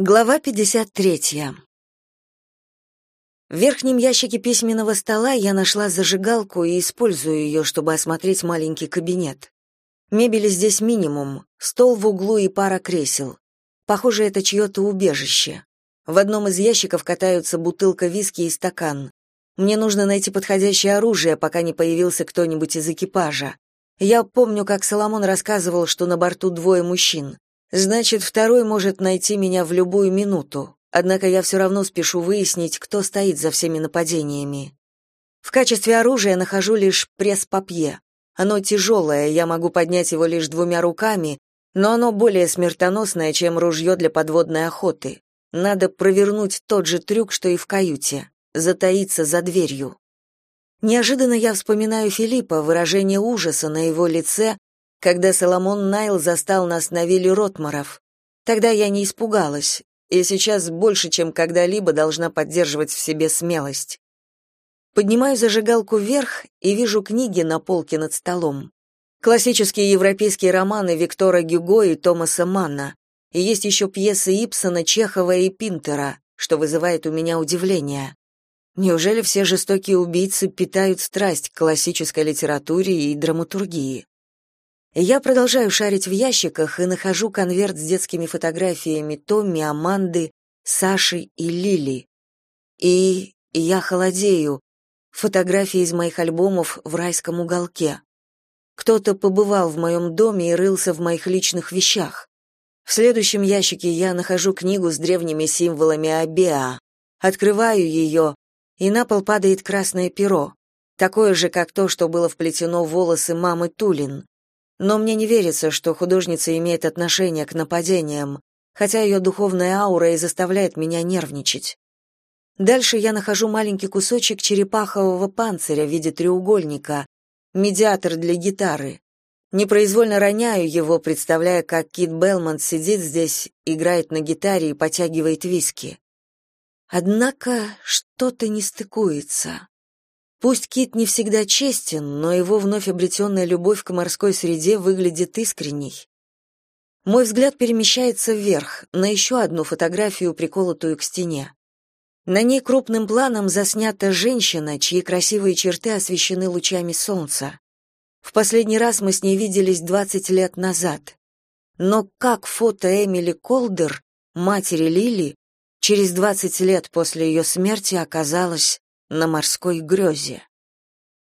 Глава 53. В верхнем ящике письменного стола я нашла зажигалку и использую ее, чтобы осмотреть маленький кабинет. Мебели здесь минимум, стол в углу и пара кресел. Похоже, это чье-то убежище. В одном из ящиков катаются бутылка виски и стакан. Мне нужно найти подходящее оружие, пока не появился кто-нибудь из экипажа. Я помню, как Соломон рассказывал, что на борту двое мужчин. Значит, второй может найти меня в любую минуту. Однако я все равно спешу выяснить, кто стоит за всеми нападениями. В качестве оружия нахожу лишь пресс-папье. Оно тяжелое, я могу поднять его лишь двумя руками, но оно более смертоносное, чем ружье для подводной охоты. Надо провернуть тот же трюк, что и в каюте затаиться за дверью. Неожиданно я вспоминаю Филиппа, выражение ужаса на его лице, когда Соломон Найл застал нас на вилле Ротмаров. Тогда я не испугалась, и сейчас больше, чем когда-либо должна поддерживать в себе смелость. Поднимаю зажигалку вверх и вижу книги на полке над столом. Классические европейские романы Виктора Гюго и Томаса Манна. И есть еще пьесы Ипсона, Чехова и Пинтера, что вызывает у меня удивление. Неужели все жестокие убийцы питают страсть к классической литературе и драматургии? Я продолжаю шарить в ящиках и нахожу конверт с детскими фотографиями Томми, Аманды, Саши и Лили. И я холодею. Фотографии из моих альбомов в райском уголке. Кто-то побывал в моем доме и рылся в моих личных вещах. В следующем ящике я нахожу книгу с древними символами Абеа. Открываю ее, и на пол падает красное перо, такое же, как то, что было вплетено в волосы мамы Тулин. Но мне не верится, что художница имеет отношение к нападениям, хотя ее духовная аура и заставляет меня нервничать. Дальше я нахожу маленький кусочек черепахового панциря в виде треугольника, медиатор для гитары. Непроизвольно роняю его, представляя, как Кит Белмонт сидит здесь, играет на гитаре и потягивает виски. Однако что-то не стыкуется. Пусть Кит не всегда честен, но его вновь обретенная любовь к морской среде выглядит искренней. Мой взгляд перемещается вверх, на еще одну фотографию, приколотую к стене. На ней крупным планом заснята женщина, чьи красивые черты освещены лучами солнца. В последний раз мы с ней виделись 20 лет назад. Но как фото Эмили Колдер, матери Лили, через 20 лет после ее смерти оказалось на морской грезе.